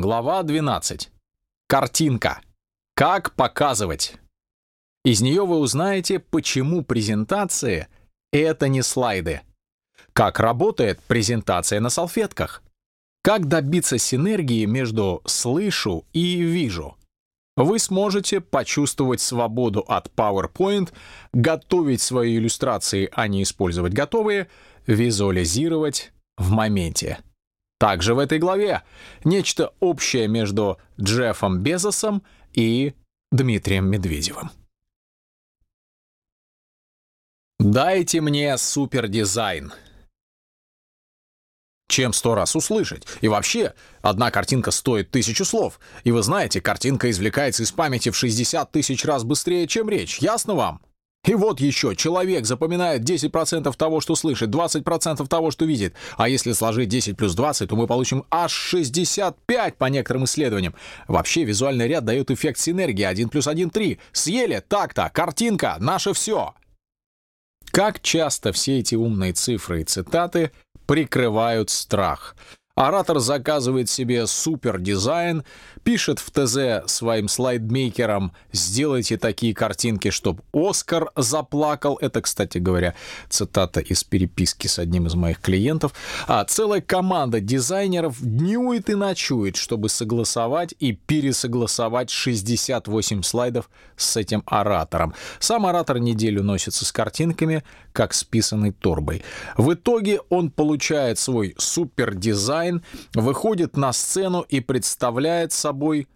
Глава 12. Картинка. Как показывать. Из нее вы узнаете, почему презентации — это не слайды. Как работает презентация на салфетках. Как добиться синергии между «слышу» и «вижу». Вы сможете почувствовать свободу от PowerPoint, готовить свои иллюстрации, а не использовать готовые, визуализировать в моменте. Также в этой главе нечто общее между Джеффом Безосом и Дмитрием Медведевым. Дайте мне супердизайн. Чем сто раз услышать? И вообще, одна картинка стоит тысячу слов. И вы знаете, картинка извлекается из памяти в 60 тысяч раз быстрее, чем речь. Ясно вам? И вот еще, человек запоминает 10% того, что слышит, 20% того, что видит. А если сложить 10 плюс 20, то мы получим аж 65 по некоторым исследованиям. Вообще визуальный ряд дает эффект синергии 1 плюс 1 — 3. Съели? Так-то. Картинка. Наше все. Как часто все эти умные цифры и цитаты прикрывают страх — Оратор заказывает себе супердизайн, пишет в ТЗ своим слайдмейкером «Сделайте такие картинки, чтобы Оскар заплакал». Это, кстати говоря, цитата из переписки с одним из моих клиентов. А целая команда дизайнеров днюет и ночует, чтобы согласовать и пересогласовать 68 слайдов с этим оратором. Сам оратор неделю носится с картинками, как с торбой. В итоге он получает свой супердизайн, выходит на сцену и представляет собой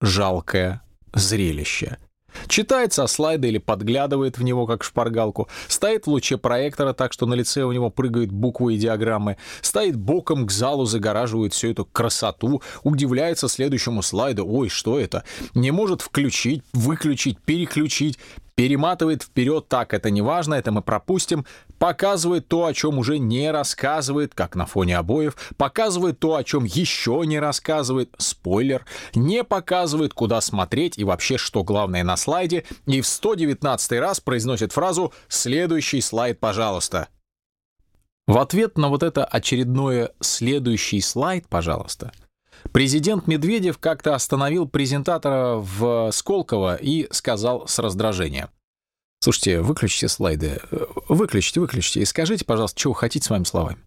жалкое зрелище. Читает со слайда или подглядывает в него, как шпаргалку, стоит в луче проектора так, что на лице у него прыгают буквы и диаграммы, стоит боком к залу, загораживает всю эту красоту, удивляется следующему слайду, ой, что это, не может включить, выключить, переключить, перематывает вперед, так, это не важно, это мы пропустим, показывает то, о чем уже не рассказывает, как на фоне обоев, показывает то, о чем еще не рассказывает, спойлер, не показывает, куда смотреть и вообще, что главное на слайде, и в 119 раз произносит фразу «Следующий слайд, пожалуйста». В ответ на вот это очередное «следующий слайд, пожалуйста», Президент Медведев как-то остановил презентатора в Сколково и сказал с раздражением. «Слушайте, выключите слайды. Выключите, выключите и скажите, пожалуйста, вы хотите своими словами».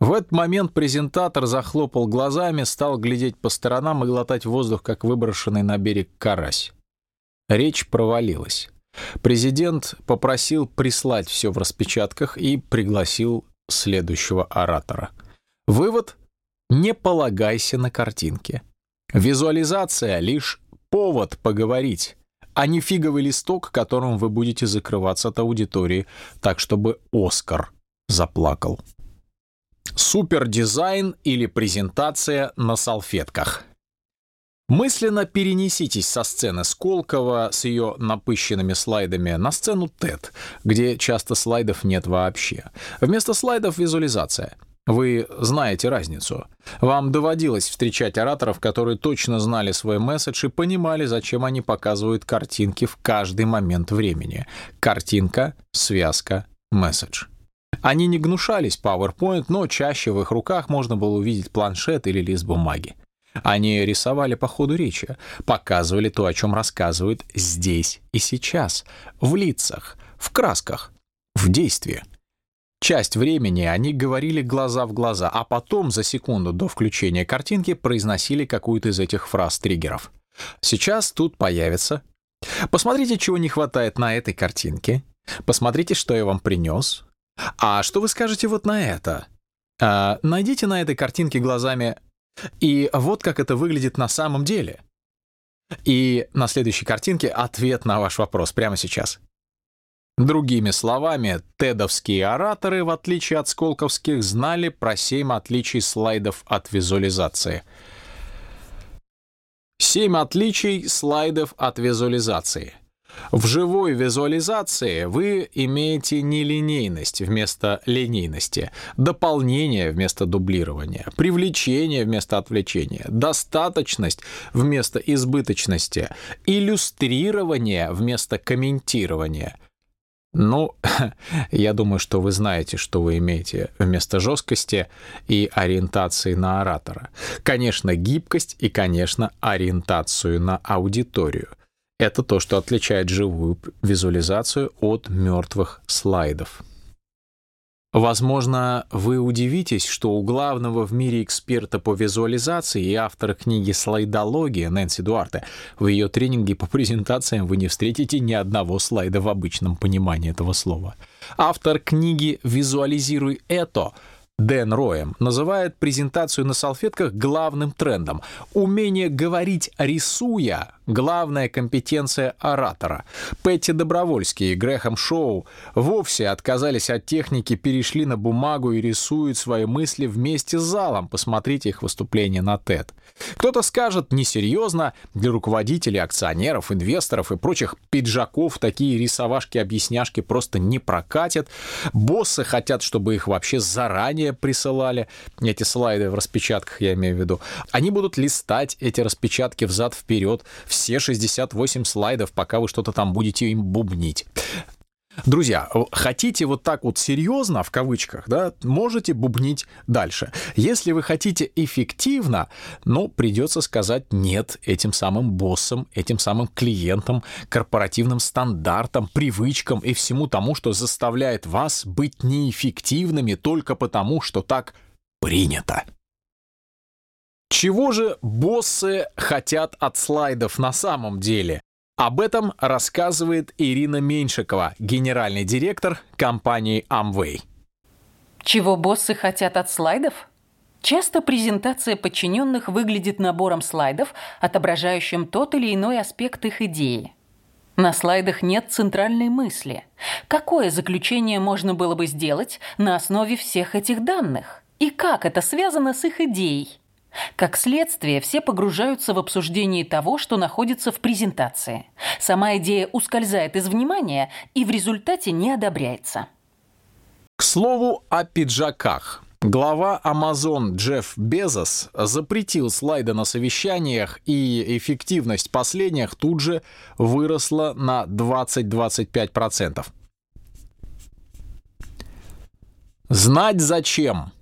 В этот момент презентатор захлопал глазами, стал глядеть по сторонам и глотать воздух, как выброшенный на берег карась. Речь провалилась. Президент попросил прислать все в распечатках и пригласил следующего оратора. Вывод не полагайся на картинки. Визуализация — лишь повод поговорить, а не фиговый листок, которым вы будете закрываться от аудитории, так чтобы Оскар заплакал. Супердизайн или презентация на салфетках. Мысленно перенеситесь со сцены Сколково с ее напыщенными слайдами на сцену TED, где часто слайдов нет вообще. Вместо слайдов визуализация — вы знаете разницу. Вам доводилось встречать ораторов, которые точно знали свой месседж и понимали, зачем они показывают картинки в каждый момент времени. Картинка, связка, месседж. Они не гнушались PowerPoint, но чаще в их руках можно было увидеть планшет или лист бумаги. Они рисовали по ходу речи, показывали то, о чем рассказывают здесь и сейчас, в лицах, в красках, в действии. Часть времени они говорили глаза в глаза, а потом за секунду до включения картинки произносили какую-то из этих фраз-триггеров. Сейчас тут появится. Посмотрите, чего не хватает на этой картинке. Посмотрите, что я вам принес. А что вы скажете вот на это? А, найдите на этой картинке глазами. И вот как это выглядит на самом деле. И на следующей картинке ответ на ваш вопрос прямо сейчас. Другими словами, тедовские ораторы, в отличие от сколковских, знали про семь отличий слайдов от визуализации. Семь отличий слайдов от визуализации. В живой визуализации вы имеете нелинейность вместо линейности, дополнение вместо дублирования, привлечение вместо отвлечения, достаточность вместо избыточности, иллюстрирование вместо комментирования — Ну, я думаю, что вы знаете, что вы имеете вместо жесткости и ориентации на оратора. Конечно, гибкость и, конечно, ориентацию на аудиторию. Это то, что отличает живую визуализацию от мертвых слайдов. Возможно, вы удивитесь, что у главного в мире эксперта по визуализации и автора книги «Слайдология» Нэнси Дуарте в ее тренинге по презентациям вы не встретите ни одного слайда в обычном понимании этого слова. Автор книги «Визуализируй это» Дэн Роем называет презентацию на салфетках главным трендом. Умение говорить рисуя — главная компетенция оратора. Петти Добровольский и Грэхэм Шоу вовсе отказались от техники, перешли на бумагу и рисуют свои мысли вместе с залом. Посмотрите их выступление на TED. Кто-то скажет, несерьезно, для руководителей, акционеров, инвесторов и прочих пиджаков такие рисовашки-объясняшки просто не прокатят. Боссы хотят, чтобы их вообще заранее присылали, эти слайды в распечатках я имею в виду. Они будут листать эти распечатки взад-вперед, все 68 слайдов, пока вы что-то там будете им бубнить. Друзья, хотите вот так вот серьезно, в кавычках, да, можете бубнить дальше. Если вы хотите эффективно, ну, придется сказать нет этим самым боссам, этим самым клиентам, корпоративным стандартам, привычкам и всему тому, что заставляет вас быть неэффективными только потому, что так принято. Чего же боссы хотят от слайдов на самом деле? Об этом рассказывает Ирина Меньшикова, генеральный директор компании Amway. Чего боссы хотят от слайдов? Часто презентация подчиненных выглядит набором слайдов, отображающим тот или иной аспект их идеи. На слайдах нет центральной мысли. Какое заключение можно было бы сделать на основе всех этих данных? И как это связано с их идеей? Как следствие, все погружаются в обсуждение того, что находится в презентации. Сама идея ускользает из внимания и в результате не одобряется. К слову о пиджаках. Глава Amazon Джефф Безос запретил слайды на совещаниях, и эффективность последних тут же выросла на 20-25%. Знать зачем.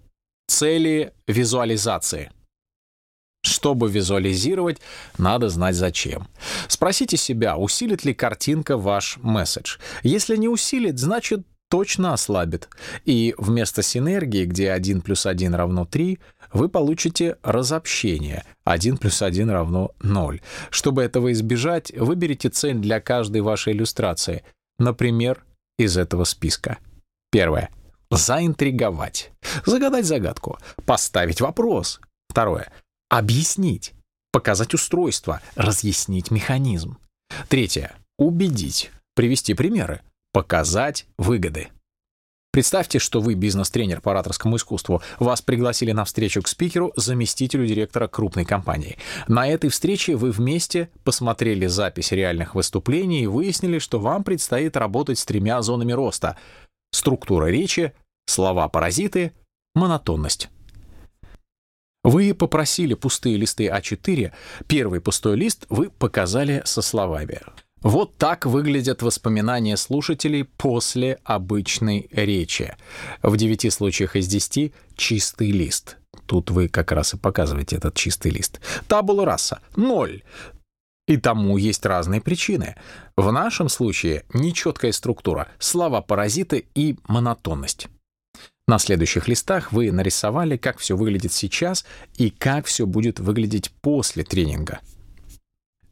Цели визуализации. Чтобы визуализировать, надо знать зачем. Спросите себя, усилит ли картинка ваш месседж. Если не усилит, значит точно ослабит. И вместо синергии, где 1 плюс 1 равно 3, вы получите разобщение. 1 плюс 1 равно 0. Чтобы этого избежать, выберите цель для каждой вашей иллюстрации. Например, из этого списка. Первое. Заинтриговать. Загадать загадку. Поставить вопрос. Второе Объяснить. Показать устройство. Разъяснить механизм. Третье. Убедить. Привести примеры. Показать выгоды. Представьте, что вы бизнес-тренер по ораторскому искусству. Вас пригласили на встречу к спикеру, заместителю директора крупной компании. На этой встрече вы вместе посмотрели запись реальных выступлений и выяснили, что вам предстоит работать с тремя зонами роста. Структура речи, слова-паразиты, монотонность. Вы попросили пустые листы А4, первый пустой лист вы показали со словами. Вот так выглядят воспоминания слушателей после обычной речи. В девяти случаях из десяти чистый лист. Тут вы как раз и показываете этот чистый лист. Табула раса — ноль. И тому есть разные причины. В нашем случае нечеткая структура, слова-паразиты и монотонность. На следующих листах вы нарисовали, как все выглядит сейчас и как все будет выглядеть после тренинга.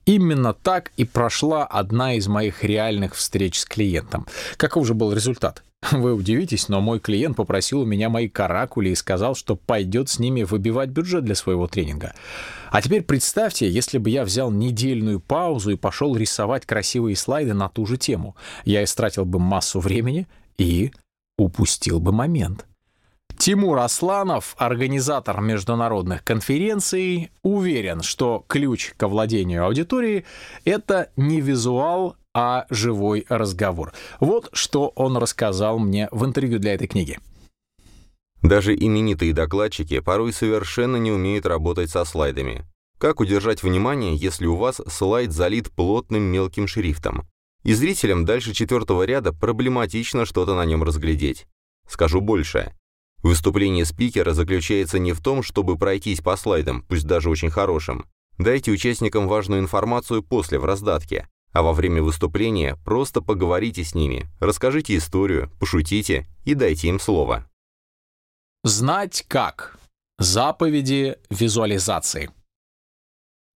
Именно так и прошла одна из моих реальных встреч с клиентом. Каков же был результат? Вы удивитесь, но мой клиент попросил у меня мои каракули и сказал, что пойдет с ними выбивать бюджет для своего тренинга. А теперь представьте, если бы я взял недельную паузу и пошел рисовать красивые слайды на ту же тему. Я истратил бы массу времени и упустил бы момент. Тимур Асланов, организатор международных конференций, уверен, что ключ к овладению аудиторией — это не визуал, а живой разговор. Вот что он рассказал мне в интервью для этой книги. Даже именитые докладчики порой совершенно не умеют работать со слайдами. Как удержать внимание, если у вас слайд залит плотным мелким шрифтом? И зрителям дальше четвертого ряда проблематично что-то на нем разглядеть. Скажу больше. Выступление спикера заключается не в том, чтобы пройтись по слайдам, пусть даже очень хорошим. Дайте участникам важную информацию после в раздатке, а во время выступления просто поговорите с ними, расскажите историю, пошутите и дайте им слово. Знать как. Заповеди визуализации.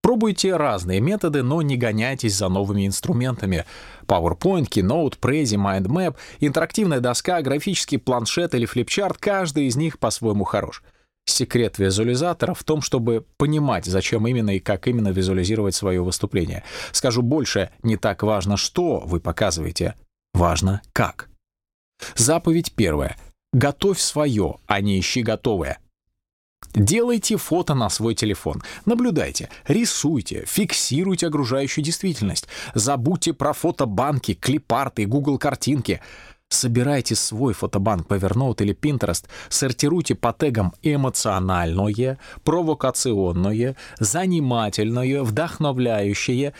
Пробуйте разные методы, но не гоняйтесь за новыми инструментами. PowerPoint, Keynote, Prezi, MindMap, интерактивная доска, графический планшет или флипчарт — каждый из них по-своему хорош. Секрет визуализатора в том, чтобы понимать, зачем именно и как именно визуализировать свое выступление. Скажу больше, не так важно, что вы показываете, важно как. Заповедь первая. Готовь свое, а не ищи готовое. Делайте фото на свой телефон, наблюдайте, рисуйте, фиксируйте окружающую действительность. Забудьте про фотобанки, клипарты, Google картинки. Собирайте свой фотобанк по Evernote или Pinterest, сортируйте по тегам эмоциональное, провокационное, занимательное, вдохновляющее.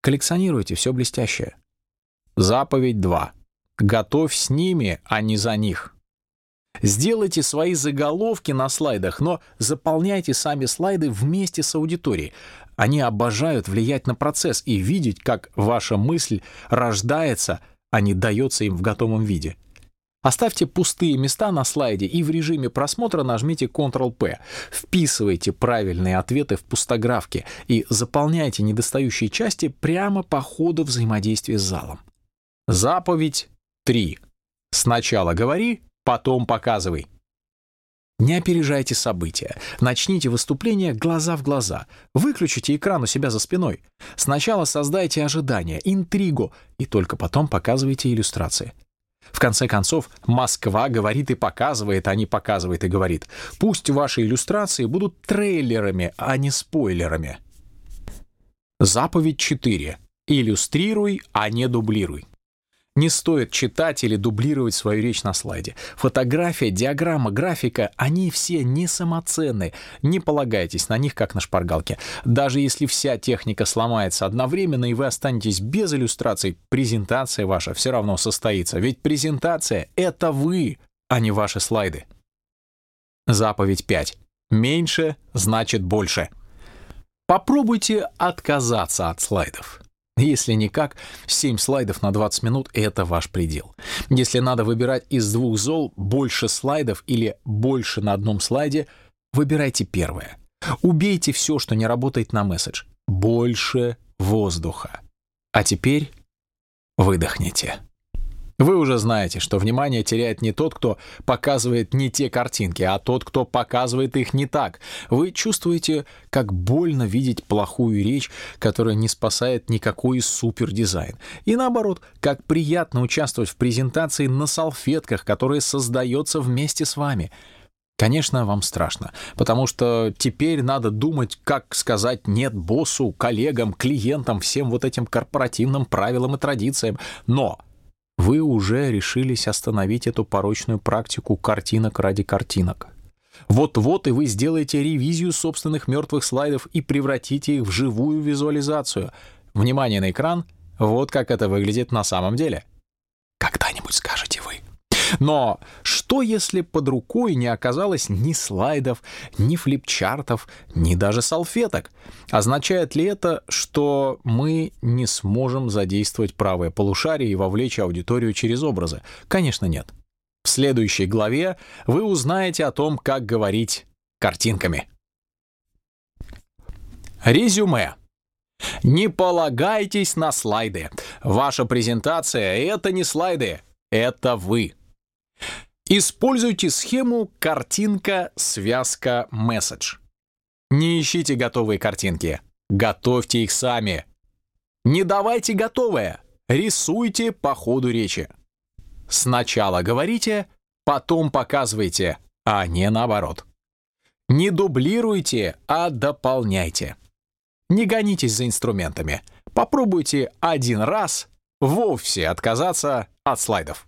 Коллекционируйте все блестящее. Заповедь 2. Готовь с ними, а не за них. Сделайте свои заголовки на слайдах, но заполняйте сами слайды вместе с аудиторией. Они обожают влиять на процесс и видеть, как ваша мысль рождается, а не дается им в готовом виде. Оставьте пустые места на слайде и в режиме просмотра нажмите Ctrl-P. Вписывайте правильные ответы в пустографке и заполняйте недостающие части прямо по ходу взаимодействия с залом. Заповедь 3. Сначала говори, потом показывай. Не опережайте события. Начните выступление глаза в глаза. Выключите экран у себя за спиной. Сначала создайте ожидания, интригу, и только потом показывайте иллюстрации. В конце концов, Москва говорит и показывает, а не показывает и говорит. Пусть ваши иллюстрации будут трейлерами, а не спойлерами. Заповедь 4. Иллюстрируй, а не дублируй. Не стоит читать или дублировать свою речь на слайде. Фотография, диаграмма, графика — они все не самоценны. Не полагайтесь на них, как на шпаргалке. Даже если вся техника сломается одновременно, и вы останетесь без иллюстраций, презентация ваша все равно состоится. Ведь презентация — это вы, а не ваши слайды. Заповедь 5. Меньше значит больше. Попробуйте отказаться от слайдов. Если никак, 7 слайдов на 20 минут — это ваш предел. Если надо выбирать из двух зол больше слайдов или больше на одном слайде, выбирайте первое. Убейте все, что не работает на месседж. Больше воздуха. А теперь выдохните. Вы уже знаете, что внимание теряет не тот, кто показывает не те картинки, а тот, кто показывает их не так. Вы чувствуете, как больно видеть плохую речь, которая не спасает никакой супердизайн. И наоборот, как приятно участвовать в презентации на салфетках, которые создается вместе с вами. Конечно, вам страшно, потому что теперь надо думать, как сказать «нет» боссу, коллегам, клиентам, всем вот этим корпоративным правилам и традициям. Но вы уже решились остановить эту порочную практику картинок ради картинок. Вот-вот и вы сделаете ревизию собственных мертвых слайдов и превратите их в живую визуализацию. Внимание на экран, вот как это выглядит на самом деле. Но что, если под рукой не оказалось ни слайдов, ни флипчартов, ни даже салфеток? Означает ли это, что мы не сможем задействовать правое полушарие и вовлечь аудиторию через образы? Конечно, нет. В следующей главе вы узнаете о том, как говорить картинками. Резюме. Не полагайтесь на слайды. Ваша презентация — это не слайды, это вы. Используйте схему картинка-связка-месседж. Не ищите готовые картинки, готовьте их сами. Не давайте готовое, рисуйте по ходу речи. Сначала говорите, потом показывайте, а не наоборот. Не дублируйте, а дополняйте. Не гонитесь за инструментами. Попробуйте один раз вовсе отказаться от слайдов.